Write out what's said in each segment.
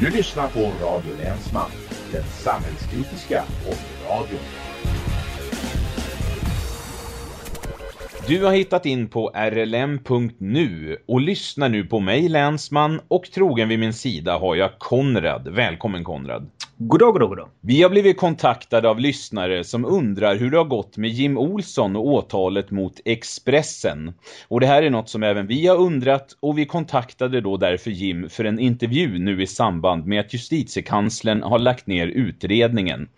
Du lyssnar på Radio Länsman, den samhällskritiska radion. Du har hittat in på rlm.nu och lyssnar nu på mig Länsman och trogen vid min sida har jag Konrad. Välkommen Konrad. Goddag, goddag, goddag. Vi har blivit kontaktade av lyssnare som undrar hur det har gått med Jim Olsson och åtalet mot Expressen. Och det här är något som även vi har undrat och vi kontaktade då därför Jim för en intervju nu i samband med att justitiekanslern har lagt ner utredningen.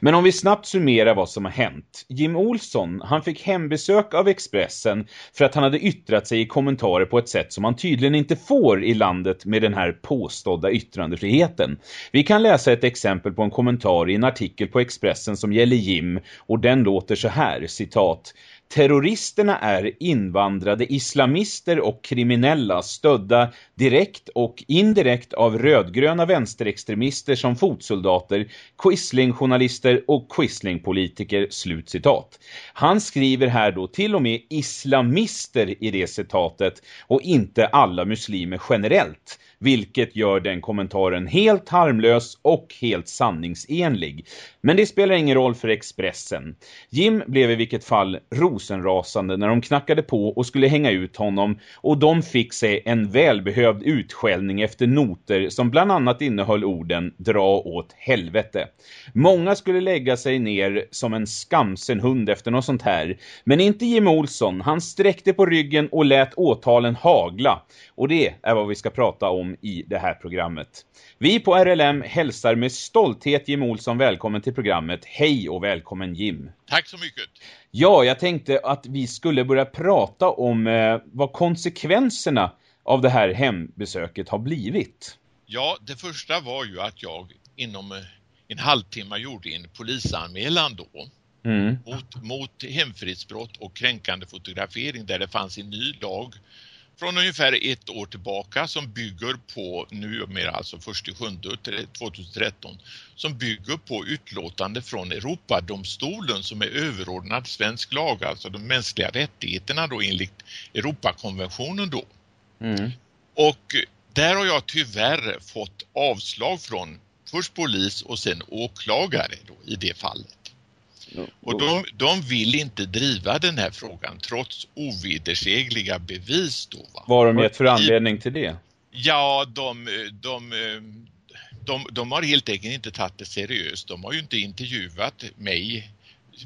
Men om vi snabbt summerar vad som har hänt. Jim Olsson, han fick hembesök av Expressen för att han hade yttrat sig i kommentarer på ett sätt som man tydligen inte får i landet med den här påstådda yttrandefriheten. Vi kan läsa ett exempel exempel på en kommentar i en artikel på Expressen som gäller Jim och den låter så här, citat Terroristerna är invandrade islamister och kriminella stödda direkt och indirekt av rödgröna vänsterextremister som fotsoldater, quislingjournalister och quislingpolitiker, slutcitat. Han skriver här då till och med islamister i det citatet och inte alla muslimer generellt vilket gör den kommentaren helt harmlös och helt sanningsenlig. Men det spelar ingen roll för Expressen. Jim blev i vilket fall rosenrasande när de knackade på och skulle hänga ut honom och de fick sig en välbehövd utskällning efter noter som bland annat innehöll orden dra åt helvete. Många skulle lägga sig ner som en skamsen hund efter något sånt här. Men inte Jim Olsson, han sträckte på ryggen och lät åtalen hagla. Och det är vad vi ska prata om i det här programmet. Vi på RLM hälsar med stolthet Jim Olsson välkommen till programmet. Hej och välkommen Jim. Tack så mycket. Ja, jag tänkte att vi skulle börja prata om eh, vad konsekvenserna av det här hembesöket har blivit. Ja, det första var ju att jag inom eh, en halvtimme gjorde en polisanmälan då. Mm. Mot, mot hemfridsbrott och kränkande fotografering där det fanns en ny lag från ungefär ett år tillbaka som bygger på, nu mer alltså först i sjunde 2013, som bygger på utlåtande från Europadomstolen som är överordnad svensk lag, alltså de mänskliga rättigheterna då enligt Europakonventionen då. Mm. Och där har jag tyvärr fått avslag från först polis och sen åklagare då i det fallet. Och de, de vill inte driva den här frågan trots ovedersägliga bevis då va? Vad har de gett för anledning till det? Ja, de, de, de, de har helt enkelt inte tagit det seriöst. De har ju inte intervjuat mig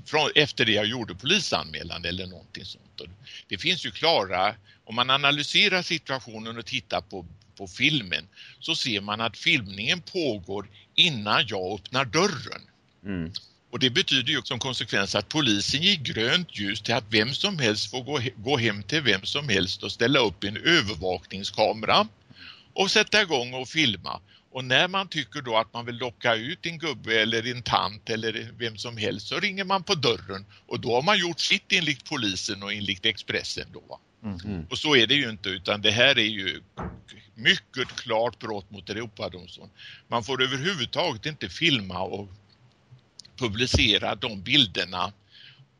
från, efter det jag gjorde polisanmälan eller någonting sånt. Det finns ju klara, om man analyserar situationen och tittar på, på filmen så ser man att filmningen pågår innan jag öppnar dörren. Mm. Och det betyder ju som konsekvens att polisen ger grönt ljus till att vem som helst får gå, gå hem till vem som helst och ställa upp en övervakningskamera och sätta igång och filma. Och när man tycker då att man vill locka ut en gubbe eller en tant eller vem som helst så ringer man på dörren och då har man gjort sitt enligt polisen och enligt Expressen då. Mm. Och så är det ju inte utan det här är ju mycket klart brott mot Europadomstolen. Man får överhuvudtaget inte filma och publicera de bilderna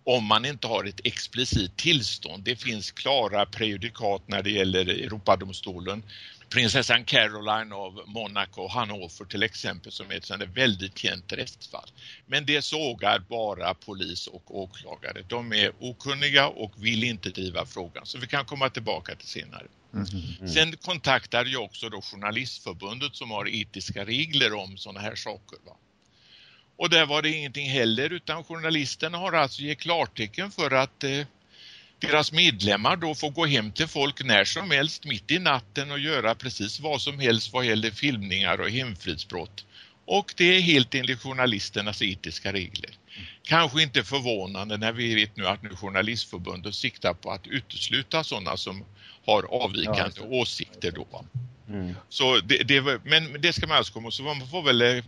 om man inte har ett explicit tillstånd. Det finns klara prejudikat när det gäller Europadomstolen. Prinsessan Caroline av Monaco och Hannover till exempel som är ett väldigt känt rättsfall. Men det sågar bara polis och åklagare. De är okunniga och vill inte driva frågan. Så vi kan komma tillbaka till senare. Mm -hmm. Sen kontaktade jag också då Journalistförbundet som har etiska regler om sådana här saker. Va? Och där var det ingenting heller utan journalisterna har alltså gett klartecken för att eh, deras medlemmar då får gå hem till folk när som helst mitt i natten och göra precis vad som helst vad gäller filmningar och hemfridsbrott. Och det är helt enligt journalisternas etiska regler. Kanske inte förvånande när vi vet nu att nu Journalistförbundet siktar på att utesluta sådana som har avvikande ja, åsikter då. Mm. Så det, det, men det ska man alltså komma så man får väl eh,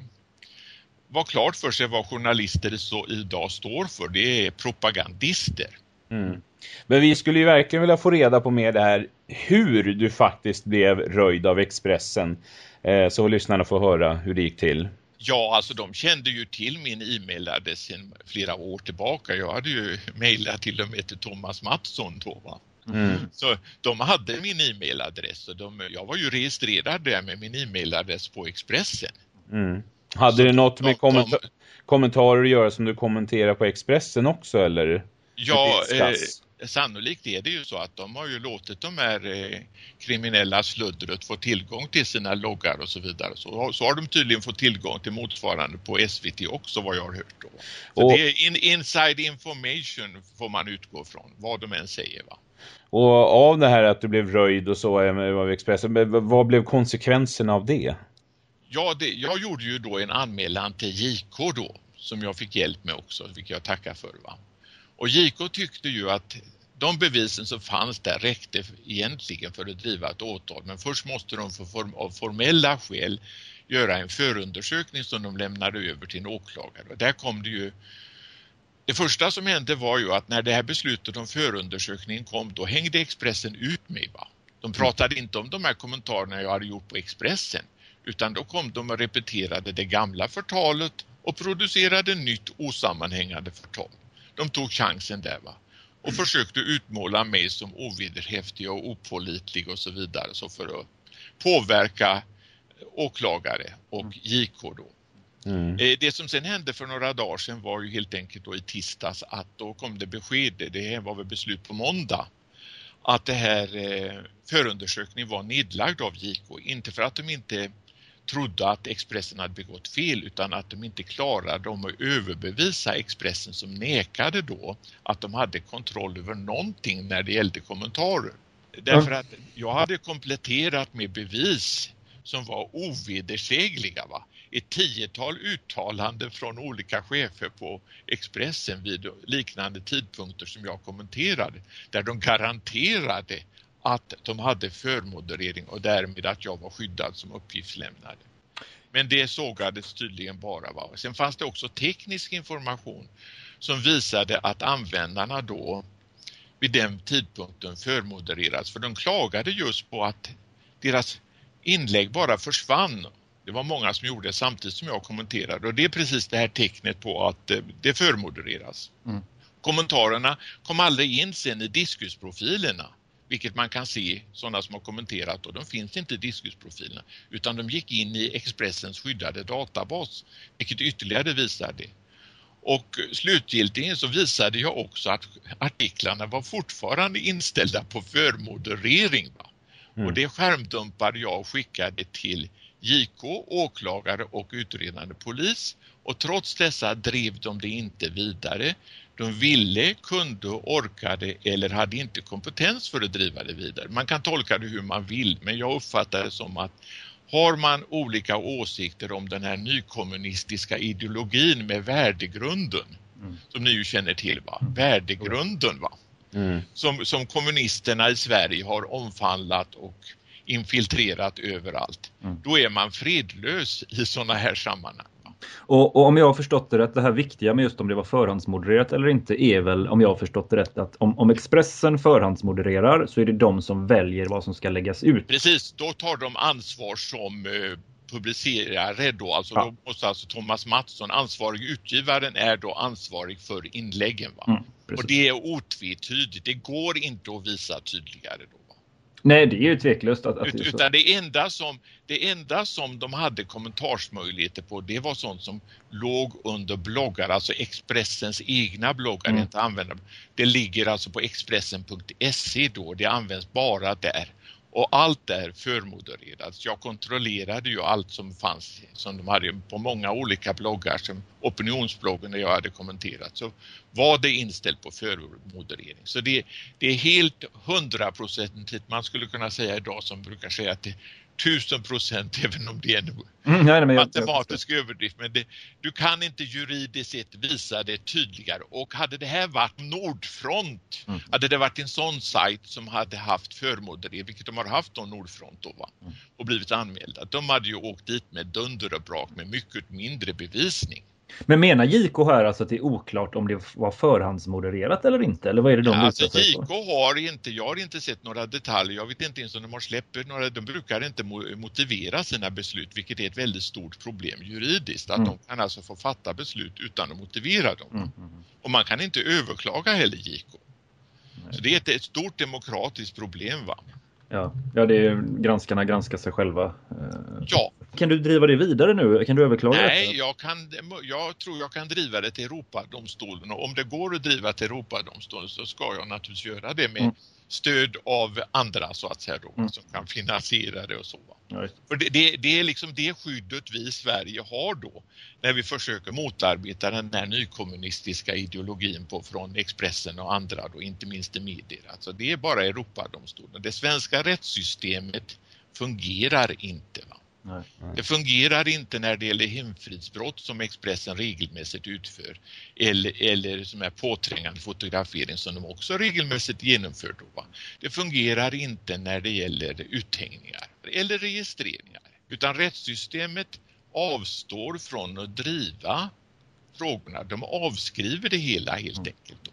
vara klart för sig vad journalister så idag står för. Det är propagandister. Mm. Men vi skulle ju verkligen vilja få reda på mer det här hur du faktiskt blev röjd av Expressen. Eh, så lyssnarna får höra hur det gick till. Ja, alltså de kände ju till min e-mailadress sedan flera år tillbaka. Jag hade ju mejlat till och med till Thomas Mattsson då va. Mm. Så de hade min e-mailadress och de, jag var ju registrerad där med min e-mailadress på Expressen. Mm. Hade så det något med kommenta kommentarer att göra som du kommenterar på Expressen också eller? Ja, eh, sannolikt är det ju så att de har ju låtit de här eh, kriminella sluddret få tillgång till sina loggar och så vidare. Så, så har de tydligen fått tillgång till motsvarande på SVT också vad jag har hört. Då. Så och, det är in, inside information får man utgå från, vad de än säger va. Och av det här att du blev röjd och så av Expressen, vad blev konsekvenserna av det? Ja, det, jag gjorde ju då en anmälan till JK då, som jag fick hjälp med också, vilket jag tackar för va. Och JK tyckte ju att de bevisen som fanns där räckte egentligen för att driva ett åtal. Men först måste de för form, av formella skäl göra en förundersökning som de lämnade över till en åklagare. Och där kom det ju det första som hände var ju att när det här beslutet om förundersökningen kom då hängde Expressen ut mig. Va? De pratade inte om de här kommentarerna jag hade gjort på Expressen utan då kom de och repeterade det gamla förtalet och producerade nytt osammanhängande förtal. De tog chansen där va och försökte utmåla mig som ovederhäftig och opålitlig och så vidare så för att påverka åklagare och JK då. Mm. Eh, det som sen hände för några dagar sedan var ju helt enkelt då i tisdags att då kom det besked, det var väl beslut på måndag, att det här eh, förundersökningen var nedlagd av JK. Inte för att de inte trodde att Expressen hade begått fel utan att de inte klarade om att överbevisa Expressen som nekade då att de hade kontroll över någonting när det gällde kommentarer. Därför att jag hade kompletterat med bevis som var ovedersägliga. Va? Ett tiotal uttalanden från olika chefer på Expressen vid liknande tidpunkter som jag kommenterade där de garanterade att de hade förmoderering och därmed att jag var skyddad som uppgiftslämnare. Men det sågades tydligen bara. Va? Sen fanns det också teknisk information som visade att användarna då vid den tidpunkten förmodererats. För de klagade just på att deras inlägg bara försvann. Det var många som gjorde det samtidigt som jag kommenterade och det är precis det här tecknet på att eh, det förmodereras. Mm. Kommentarerna kom aldrig in sen i diskusprofilerna vilket man kan se sådana som har kommenterat och de finns inte i diskusprofilerna utan de gick in i Expressens skyddade databas vilket ytterligare visar det. Och slutgiltigen så visade jag också att artiklarna var fortfarande inställda på förmoderering. Mm. Och det skärmdumpade jag och skickade till JK, åklagare och utredande polis och trots dessa drev de det inte vidare de ville, kunde, orkade eller hade inte kompetens för att driva det vidare. Man kan tolka det hur man vill men jag uppfattar det som att har man olika åsikter om den här nykommunistiska ideologin med värdegrunden mm. som ni ju känner till va? Värdegrunden va? Mm. Som, som kommunisterna i Sverige har omfandlat och infiltrerat överallt. Mm. Då är man fredlös i sådana här sammanhang. Och, och, om jag har förstått det rätt, det här viktiga med just om det var förhandsmodererat eller inte är väl, om jag har förstått det rätt, att om, om Expressen förhandsmodererar så är det de som väljer vad som ska läggas ut. Precis, då tar de ansvar som eh, publicerare då, alltså ja. då måste alltså Thomas Mattsson, ansvarig utgivaren, är då ansvarig för inläggen. Va? Mm, och det är otvetydigt, det går inte att visa tydligare då. Nej, det är ju tveklöst. Att, att Ut, utan det enda, som, det enda som de hade kommentarsmöjligheter på det var sånt som låg under bloggar, alltså Expressens egna bloggar, mm. inte använda. Det ligger alltså på expressen.se då, det används bara där. Och allt är förmodererat. Jag kontrollerade ju allt som fanns som de hade på många olika bloggar som opinionsbloggen där jag hade kommenterat så var det inställt på förmoderering. Så det, det är helt hundraprocentigt man skulle kunna säga idag som brukar säga att det, tusen procent även om det är en mm, nej, men matematisk jag, jag överdrift. Men det, du kan inte juridiskt sett visa det tydligare. Och hade det här varit Nordfront, mm. hade det varit en sån sajt som hade haft förmoderering, vilket de har haft då Nordfront då va, mm. och blivit anmälda. De hade ju åkt dit med dunder och brak med mycket mindre bevisning. Men menar JK här alltså att det är oklart om det var förhandsmodererat eller inte? Eller vad är det de ja, alltså, JK har inte, jag har inte sett några detaljer. Jag vet inte ens om de har släppt några, de brukar inte motivera sina beslut, vilket är ett väldigt stort problem juridiskt. Att mm. de kan alltså få fatta beslut utan att motivera dem. Mm. mm, mm. Och man kan inte överklaga heller JK. Så det är ett, ett stort demokratiskt problem va. Ja, ja det är granskarna granskar sig själva. Eh, Ja, Kan du driva det vidare nu? Kan du överklaga nej, detta? jag, kan, jag tror jag kan driva det till Europadomstolen och om det går att driva till Europadomstolen så ska jag naturligtvis göra det med Mm. Stöd av andra så att säga då, Mm. som kan finansiera det och så. Ja. För det, det, det är liksom det skyddet vi i Sverige har då när vi försöker motarbeta den här nykommunistiska ideologin på, från Expressen och andra då, inte minst i medier. Alltså det är bara Europadomstolen. Det svenska rättssystemet fungerar inte. Va? Nej. Det fungerar inte när det gäller hemfridsbrott som Expressen regelmässigt utför eller, eller som är påträngande fotografering som de också regelmässigt genomför. Då? Det fungerar inte när det gäller uthängningar eller registreringar utan rättssystemet avstår från att driva frågorna. De avskriver det hela helt enkelt. Då.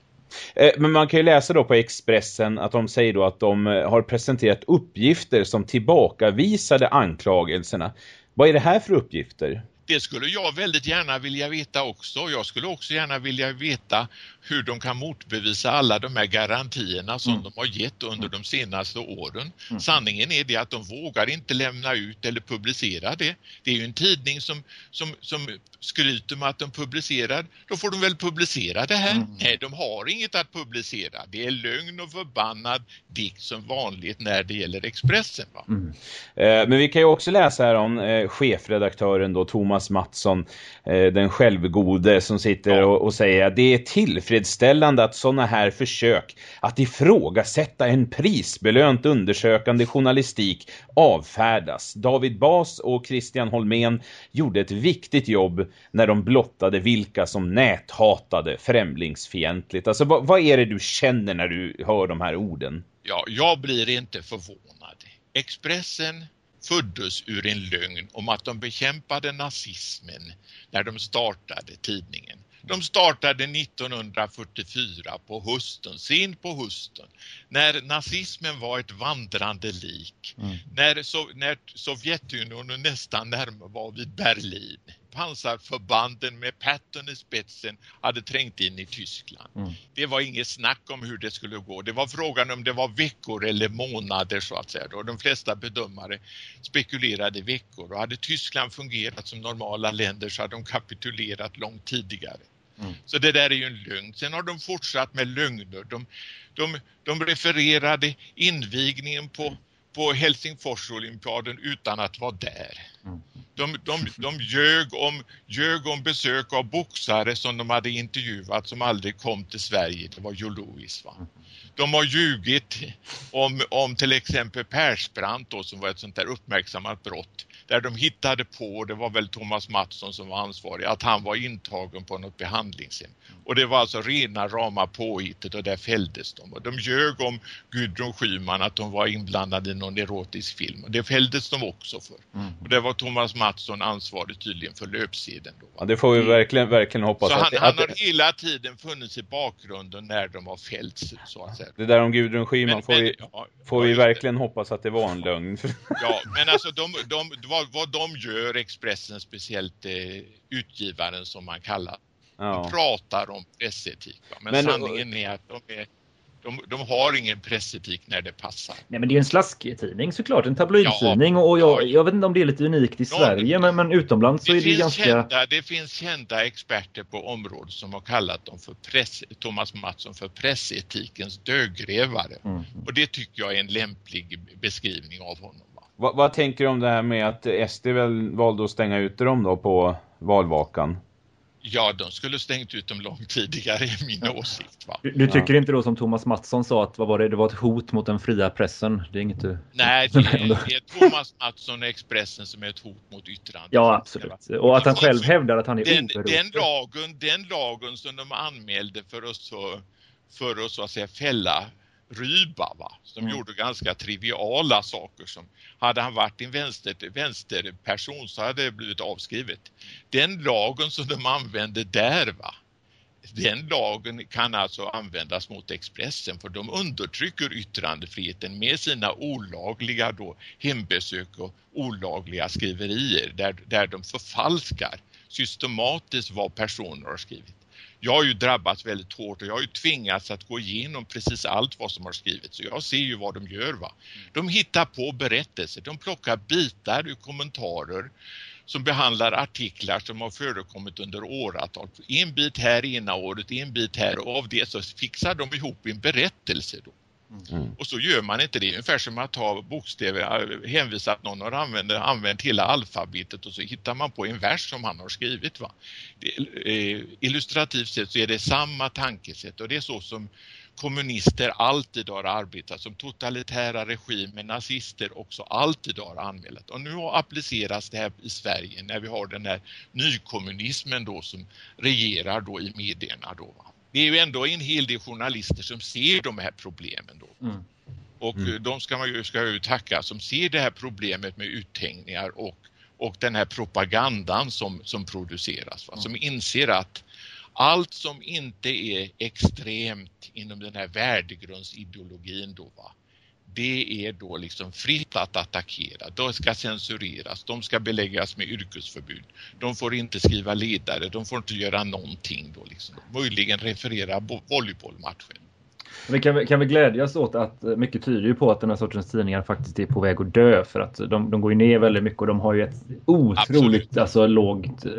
Eh, men man kan ju läsa då på Expressen att de säger då att de eh, har presenterat uppgifter som tillbakavisade anklagelserna. Vad är det här för uppgifter? Det skulle jag väldigt gärna vilja veta också. Jag skulle också gärna vilja veta hur de kan motbevisa alla de här garantierna som Mm. de har gett under de senaste åren. Mm. Sanningen är det att de vågar inte lämna ut eller publicera det. Det är ju en tidning som, som, som skryter med att de publicerar. Då får de väl publicera det här. Mm. Nej, de har inget att publicera. Det är lögn och förbannad dikt som vanligt när det gäller Expressen. Va? Mm. Eh, Men vi kan ju också läsa här om eh, chefredaktören då Thomas Mattsson, eh, den självgode som sitter och, och säger att det är tillfredsställande att sådana här försök att ifrågasätta en prisbelönt undersökande journalistik avfärdas. David Bas och Christian Holmén gjorde ett viktigt jobb när de blottade vilka som näthatade främlingsfientligt. Alltså vad, vad är det du känner när du hör de här orden? Ja, jag blir inte förvånad. Expressen föddes ur en lögn om att de bekämpade nazismen när de startade tidningen. De startade 1944 på hösten, sent på hösten, när nazismen var ett vandrande lik. Mm. När, so när Sovjetunionen nästan närmare var vid Berlin. Pansarförbanden med Patton i spetsen hade trängt in i Tyskland. Mm. Det var inget snack om hur det skulle gå. Det var frågan om det var veckor eller månader så att säga. Och de flesta bedömare spekulerade veckor. Och hade Tyskland fungerat som normala länder så hade de kapitulerat långt tidigare. Mm. Så det där är ju en lögn. Sen har de fortsatt med lögner. De, de, de refererade invigningen på, på Helsingforsolympiaden utan att vara där. Mm. De, de, de ljög, om, ljög om besök av boxare som de hade intervjuat som aldrig kom till Sverige. Det var Joe Louis. Va? De har ljugit om, om till exempel Persbrandt då, som var ett sånt där uppmärksammat brott. Där de hittade på, det var väl Thomas Mattsson som var ansvarig, att han var intagen på något behandlingshem. Och det var alltså rena rama påhittet och där fälldes de. Och de ljög om Gudrun Schyman att de var inblandade i någon erotisk film. Och det fälldes de också för. Mm. Och det var Thomas Mattsson ansvarig tydligen för löpsedeln. Då? Ja, det får vi verkligen, verkligen hoppas Så att, han, han att har hela tiden funnits i bakgrunden när de har fällts så att säga. det där om Gudrun Schyman får vi, ja, får vi verkligen hoppas att det var en lögn. Ja, men alltså de, de, vad, vad de gör, Expressen, speciellt eh, utgivaren som man kallar, Ja. de pratar om pressetik. Va? Men, Men- sanningen är att de, är, de, de har ingen pressetik när det passar. Nej, men det är en slasktidning såklart, en tabloidtidning. Och jag, Ja. jag vet inte om det är lite unikt i Ja, Sverige, men, men utomlands så Det är det finns, ganska... kända, det finns kända experter på området som har kallat dem för press, Thomas Mattsson för pressetikens dödgrävare. Mm. Och det tycker jag är en lämplig beskrivning av honom. Va? Vad, tänker du om det här med att SD väl valde att stänga ute dem då på valvakan? Ja, de skulle stängt ut dem långt tidigare är min åsikt. Va? Du, du tycker inte då som Thomas Mattsson sa att vad var det, det var ett hot mot den fria pressen? Det är inget du... Nej, det är, det är Thomas Mattsson och Expressen som är ett hot mot yttrandet. Ja, absolut. Och att han själv hävdar att han är Den, oberoende. den, lagen, den lagen som de anmälde för så, för att, så att säga fälla Ryba, va? som Mm. gjorde ganska triviala saker som hade han varit en vänster, vänsterperson så hade det blivit avskrivet. Den lagen som de använde där va, den lagen kan alltså användas mot Expressen för de undertrycker yttrandefriheten med sina olagliga då hembesök och olagliga skriverier där, där de förfalskar systematiskt vad personer har skrivit. Jag har ju drabbats väldigt hårt och jag har ju tvingats att gå igenom precis allt vad som har skrivits. Så jag ser ju vad de gör. va. De hittar på berättelser, de plockar bitar ur kommentarer som behandlar artiklar som har förekommit under åratal. En bit här ena året, en bit här och av det så fixar de ihop en berättelse. Då. Mm. Och så gör man inte det. Ungefär som att ta bokstäver, äh, hänvisa att någon har använt, använt hela alfabetet och så hittar man på en vers som han har skrivit. Va? Det, eh, illustrativt sett så är det samma tankesätt och det är så som kommunister alltid har arbetat som totalitära regimer, nazister också alltid har anmält. Och nu appliceras det här i Sverige när vi har den här nykommunismen då som regerar då i medierna då. Va? Det är ju ändå en hel del journalister som ser de här problemen då. Mm. Och mm. de ska man ju, ska ju tacka som ser det här problemet med uthängningar och, och den här propagandan som, som produceras. Va? Som inser att allt som inte är extremt inom den här värdegrundsideologin då va, det är då liksom fritt att attackera. De ska censureras, de ska beläggas med yrkesförbud. De får inte skriva ledare, de får inte göra någonting då liksom. Möjligen referera volleybollmatchen. Vi kan, kan vi glädjas åt att eh, mycket tyder ju på att den här sortens tidningar faktiskt är på väg att dö för att de, de går ju ner väldigt mycket och de har ju ett otroligt alltså, lågt... Eh,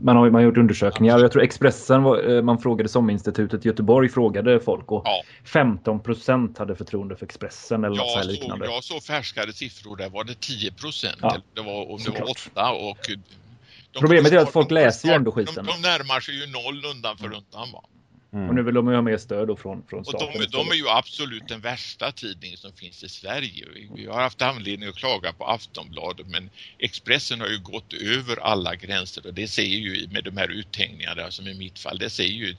man har, man har gjort undersökningar. Absolut. Jag tror Expressen, var, eh, man frågade SOM-institutet i Göteborg frågade folk och ja. 15 procent hade förtroende för Expressen eller jag något liknande. Så, jag såg färskade siffror, där var det 10 procent. Ja. Det var, om det var 8 och... Problemet är att folk läser ju ändå skiten. De, de närmar sig ju noll undan för undan va. Mm. Och nu vill de ha mer stöd då från, från staten. Och de, de, är ju absolut den värsta tidningen som finns i Sverige. Vi har haft anledning att klaga på Aftonbladet men Expressen har ju gått över alla gränser och det säger ju med de här uthängningarna som i mitt fall, det säger ju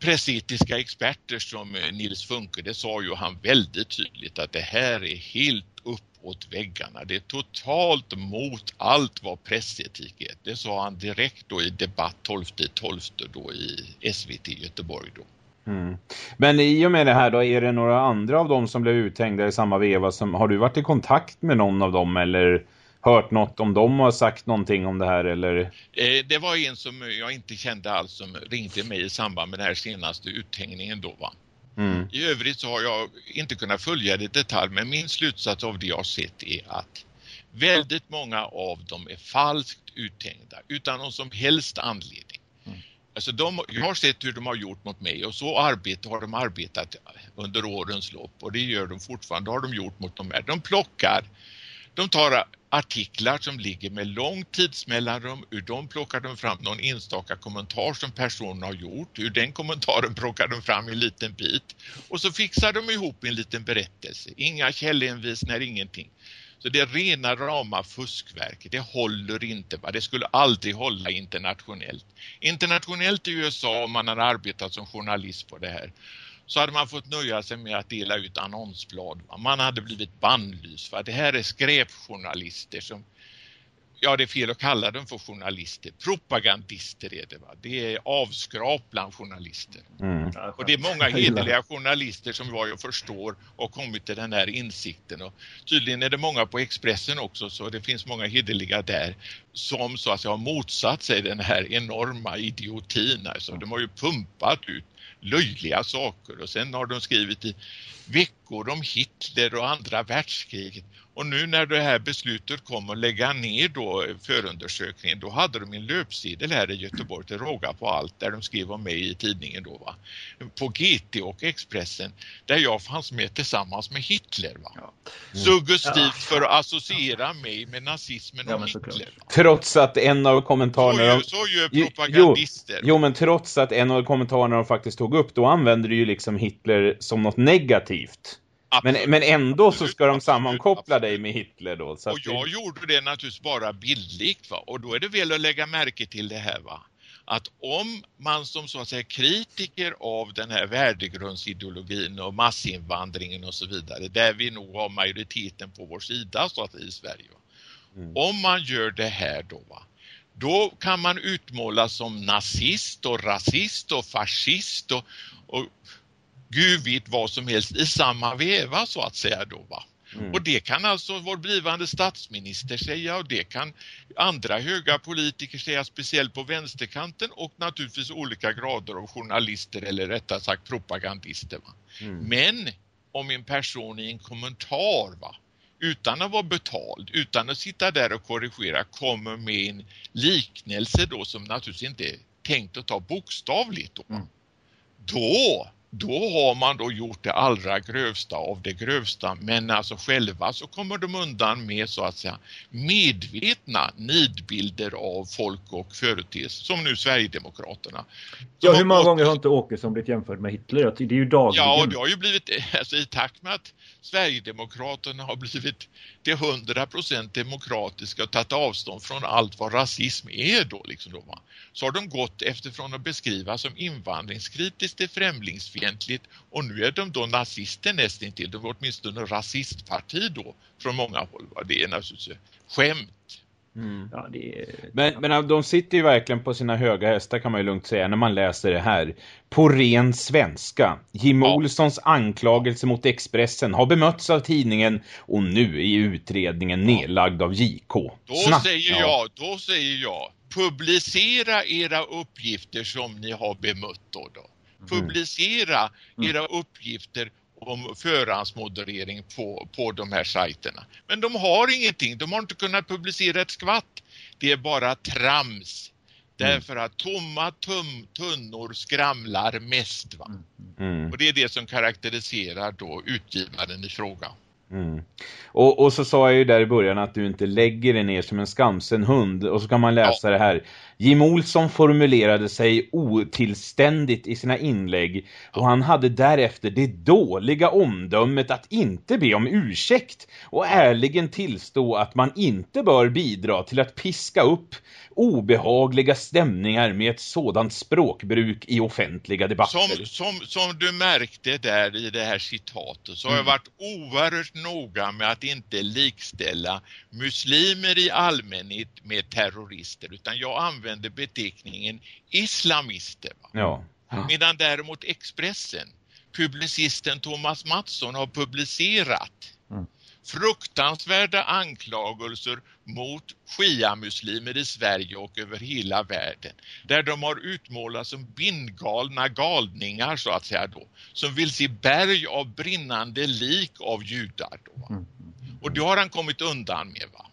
pressetiska experter som eh, Nils Funke, det sa ju han väldigt tydligt att det här är helt uppåt väggarna. Det är totalt mot allt vad pressetik är. Det sa han direkt då i debatt 12 12 då i SVT Göteborg då. Mm. Men i och med det här då, är det några andra av dem som blev uthängda i samma veva som, har du varit i kontakt med någon av dem eller hört något om dem har sagt någonting om det här eller? Eh, det var en som jag inte kände alls som ringde mig i samband med den här senaste uthängningen då va. Mm. I övrigt så har jag inte kunnat följa det i detalj men min slutsats av det jag sett är att väldigt många av dem är falskt uthängda utan någon som helst anledning. Mm. Alltså de, jag har sett hur de har gjort mot mig och så arbete har de arbetat under årens lopp och det gör de fortfarande har de gjort mot de här. De plockar de tar artiklar som ligger med lång tidsmellanrum, ur dem plockar de fram någon enstaka kommentar som personen har gjort, ur den kommentaren plockar de fram en liten bit och så fixar de ihop en liten berättelse. Inga källhänvisningar, ingenting. Så det är rena rama fuskverk. Det håller inte. Va? Det skulle aldrig hålla internationellt. Internationellt i USA om man har arbetat som journalist på det här så hade man fått nöja sig med att dela ut annonsblad. Man hade blivit bannlyst för det här är skräpjournalister som ja det är fel att kalla dem för journalister. Propagandister är det va. Det är avskrap bland journalister. Mm. Och det är många hederliga journalister som vad jag förstår och kommit till den här insikten. Och tydligen är det många på Expressen också så det finns många hederliga där som så att säga har motsatt sig den här enorma idiotin. Alltså, de har ju pumpat ut löjliga saker och sen har de skrivit i veckor om Hitler och andra världskriget och nu när det här beslutet kom att lägga ner då förundersökningen då hade de en löpsedel här i Göteborg till råga på allt där de skrev om mig i tidningen då va. På GT och Expressen där jag fanns med tillsammans med Hitler va. Ja. Mm. Suggestivt ja. för att associera mig med nazismen ja, och Hitler. Va? Trots att en av kommentarerna... Så, så gör propagandister. Jo, jo, men trots att en av kommentarerna de faktiskt tog upp då använder du ju liksom Hitler som något negativt. Men, men ändå så ska de sammankoppla dig med Hitler då. och jag det... gjorde det naturligtvis bara bildligt va. Och då är det väl att lägga märke till det här va. Att om man som så att säga kritiker av den här värdegrundsideologin och massinvandringen och så vidare. Där vi nog har majoriteten på vår sida så att i Sverige. Mm. Om man gör det här då va. Då kan man utmålas som nazist och rasist och fascist och, och gud vet vad som helst i samma veva så att säga då va. Mm. Och det kan alltså vår blivande statsminister säga och det kan andra höga politiker säga, speciellt på vänsterkanten och naturligtvis olika grader av journalister eller rättare sagt propagandister. Mm. Men om en person i en kommentar va, utan att vara betald, utan att sitta där och korrigera, kommer med en liknelse då som naturligtvis inte är tänkt att ta bokstavligt då. Mm. Då då har man då gjort det allra grövsta av det grövsta men alltså själva så kommer de undan med så att säga medvetna nidbilder av folk och företeelser som nu Sverigedemokraterna. Ja, hur många gånger har inte Åkesson blivit jämförd med Hitler? Det är ju dagligen. Ja, det har ju blivit, alltså i takt med att Sverigedemokraterna har blivit till hundra procent demokratiska och tagit avstånd från allt vad rasism är då, liksom då va? så har de gått efter från att beskriva som invandringskritiskt till främlingsfientligt och nu är de då nazister nästintill, de är åtminstone rasistparti då från många håll. Va? Det är naturligtvis skämt Mm. Ja, är... men, men de sitter ju verkligen på sina höga hästar kan man ju lugnt säga när man läser det här. På ren svenska. Jim ja. Olssons anklagelse mot Expressen har bemötts av tidningen och nu är utredningen nedlagd av JK. Då Snabbt, säger jag, då säger jag, publicera era uppgifter som ni har bemött då. då. Mm. Publicera mm. era uppgifter om förhandsmoderering på, på de här sajterna. Men de har ingenting, de har inte kunnat publicera ett skvatt. Det är bara trams. Mm. Därför att tomma tum, tunnor skramlar mest. Va? Mm. Och det är det som karaktäriserar då utgivaren i fråga. Mm. Och, och, så sa jag ju där i början att du inte lägger dig ner som en skamsen hund. Och så kan man läsa ja. det här. Jim Olsson formulerade sig otillständigt i sina inlägg och han hade därefter det dåliga omdömet att inte be om ursäkt och ärligen tillstå att man inte bör bidra till att piska upp obehagliga stämningar med ett sådant språkbruk i offentliga debatter. Som, som, som du märkte där i det här citatet så har jag mm. varit oerhört noga med att inte likställa muslimer i allmänhet med terrorister utan jag använder beteckningen islamister. Ja. Ja. Medan däremot Expressen, publicisten Thomas Mattsson har publicerat mm fruktansvärda anklagelser mot shia-muslimer i Sverige och över hela världen. Där de har utmålats som bindgalna galningar så att säga då. Som vill se berg av brinnande lik av judar då. Mm. Och det har han kommit undan med va.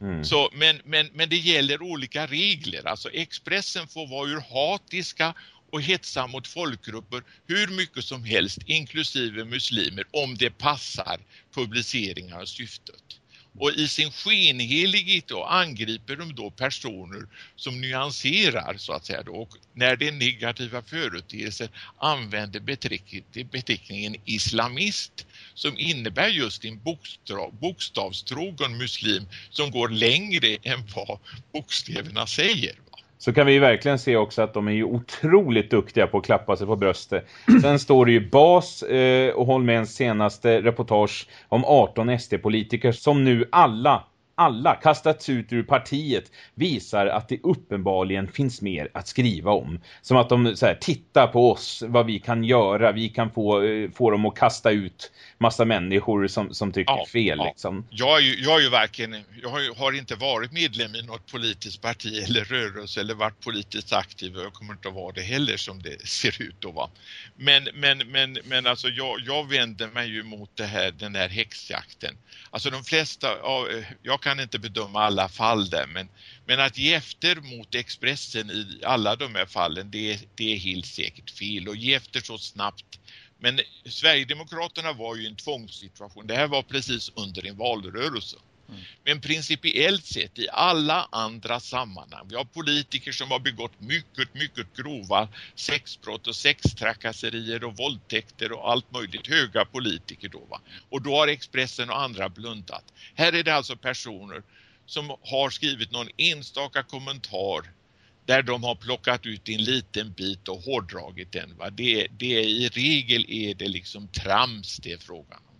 Mm. Så, men, men, men det gäller olika regler. Alltså Expressen får vara ur hatiska och hetsa mot folkgrupper hur mycket som helst, inklusive muslimer, om det passar publiceringar och syftet. Och i sin skenhelighet då angriper de då personer som nyanserar så att säga då. Och när det är negativa företeelser använder beteckningen islamist som innebär just en bokstav, bokstavstrogen muslim som går längre än vad bokstäverna säger så kan vi verkligen se också att de är ju otroligt duktiga på att klappa sig på bröstet. Sen står det ju Bas eh, och Holmens senaste reportage om 18 SD-politiker som nu alla alla kastats ut ur partiet visar att det uppenbarligen finns mer att skriva om. Som att de så här, tittar på oss, vad vi kan göra. Vi kan få, eh, få dem att kasta ut massa människor som, som tycker ja, fel. Ja. Liksom. Jag, är ju, jag är ju verkligen, jag har, ju, har, inte varit medlem i något politiskt parti eller rörelse eller varit politiskt aktiv och jag kommer inte att vara det heller som det ser ut då va. Men, men, men, men alltså jag, jag vänder mig ju mot det här, den här häxjakten. Alltså de flesta, jag kan inte bedöma alla fall där men, men att ge efter mot Expressen i alla de här fallen det, det är helt säkert fel och ge efter så snabbt men Sverigedemokraterna var ju i en tvångssituation. Det här var precis under en valrörelse. Men principiellt sett i alla andra sammanhang. Vi har politiker som har begått mycket, mycket grova sexbrott och sextrakasserier och våldtäkter och allt möjligt. Höga politiker då va. Och då har Expressen och andra blundat. Här är det alltså personer som har skrivit någon enstaka kommentar där de har plockat ut en liten bit och hårdragit den. Va? Det, det är, I regel är det liksom trams det är frågan om.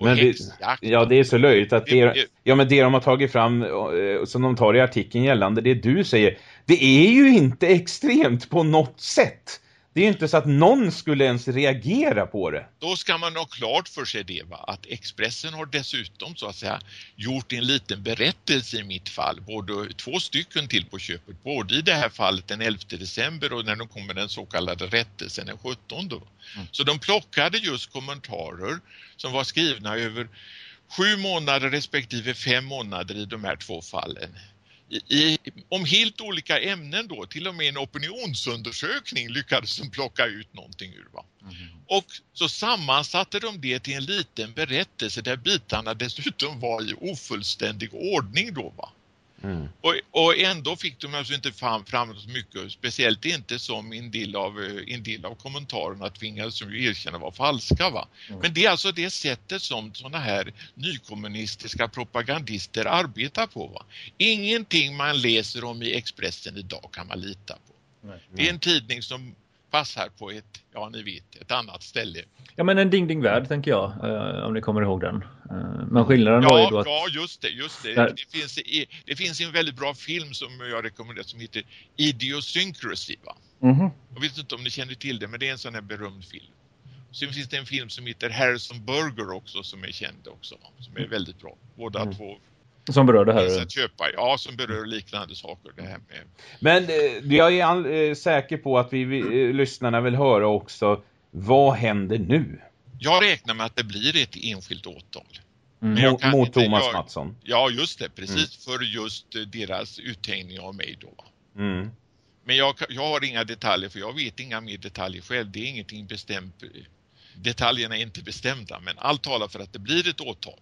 Men det, ja, det är så löjligt att det, ja, men det de har tagit fram eh, som de tar i artikeln gällande det du säger, det är ju inte extremt på något sätt. Det är ju inte så att någon skulle ens reagera på det. Då ska man ha klart för sig det va, att Expressen har dessutom så att säga gjort en liten berättelse i mitt fall, både två stycken till på köpet, både i det här fallet den 11 december och när de kom med den så kallade rättelsen den 17. Mm. Så de plockade just kommentarer som var skrivna över sju månader respektive fem månader i de här två fallen i, om helt olika ämnen då, till och med en opinionsundersökning lyckades de plocka ut någonting ur. Va? Mm. Och så sammansatte de det till en liten berättelse där bitarna dessutom var i ofullständig ordning då va. Mm. Och, och, ändå fick de alltså inte fram, fram så mycket, speciellt inte som en del av, eh, en del av kommentarerna tvingades de ju erkänna var falska. Va? Mm. Men det är alltså det sättet som sådana här nykommunistiska propagandister arbetar på. Va? Ingenting man läser om i Expressen idag kan man lita på. Mm. Det är en tidning som passar på ett, ja ni vet, ett annat ställe. Ja men en Ding Ding Värld tänker jag, eh, om ni kommer ihåg den. Eh, men skillnaden ja, var ju då att... Ja, just det, just det. Det, finns, det finns en väldigt bra film som jag rekommenderar som heter Idiosyncrasy va? Mm -hmm. Jag vet inte om ni känner till det, men det är en sån här berömd film. Sen finns det en film som heter Harrison Burger också som är känd också, som är väldigt bra. Båda mm. två som berör det här? Att köpa, ja, som berör liknande saker. Det här med. Men eh, jag är all, eh, säker på att vi, vi eh, lyssnarna vill höra också, vad händer nu? Jag räknar med att det blir ett enskilt åtal. Mm. Mot, mot Thomas jag, Mattsson? Ja, just det. Precis mm. för just deras uthängning av mig då. Mm. Men jag, jag har inga detaljer för jag vet inga mer detaljer själv. Det är ingenting bestämt. Detaljerna är inte bestämda men allt talar för att det blir ett åtal.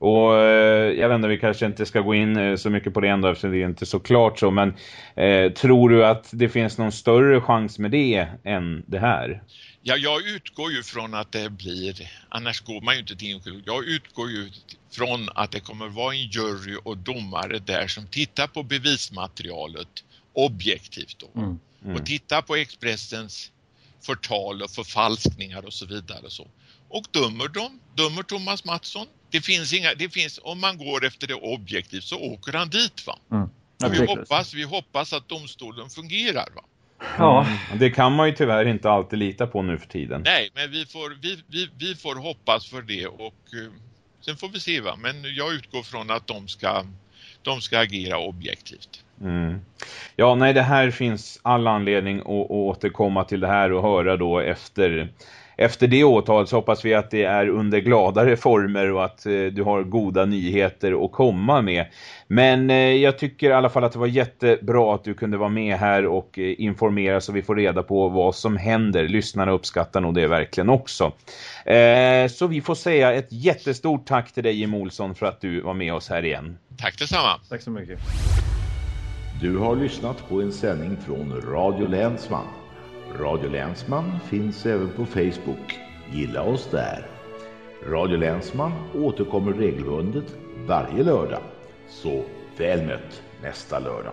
Och eh, jag vet inte, vi kanske inte ska gå in eh, så mycket på det ändå eftersom det är inte så klart så. Men eh, tror du att det finns någon större chans med det än det här? Ja, jag utgår ju från att det blir, annars går man ju inte till enskild. Jag utgår ju från att det kommer vara en jury och domare där som tittar på bevismaterialet objektivt då. Mm. Mm. Och tittar på Expressens förtal och förfalskningar och så vidare. Och, så. och dömer dem, dömer Thomas Mattsson det finns inga, det finns, om man går efter det objektivt så åker han dit va. Mm. vi, hoppas, vi hoppas att domstolen fungerar va. Ja, det kan man ju tyvärr inte alltid lita på nu för tiden. Nej, men vi får, vi, vi, vi får hoppas för det och uh, sen får vi se va. Men jag utgår från att de ska, de ska agera objektivt. Mm. Ja, nej det här finns all anledning att, att återkomma till det här och höra då efter efter det åtalet så hoppas vi att det är under gladare former och att eh, du har goda nyheter att komma med. Men eh, jag tycker i alla fall att det var jättebra att du kunde vara med här och eh, informera så vi får reda på vad som händer. Lyssnarna uppskattar nog det verkligen också. Eh, så vi får säga ett jättestort tack till dig Jim Olsson för att du var med oss här igen. Tack detsamma. Tack så mycket. Du har lyssnat på en sändning från Radio Länsman. Radio Länsman finns även på Facebook. Gilla oss där. Radio Länsman återkommer regelbundet varje lördag. Så väl mött nästa lördag.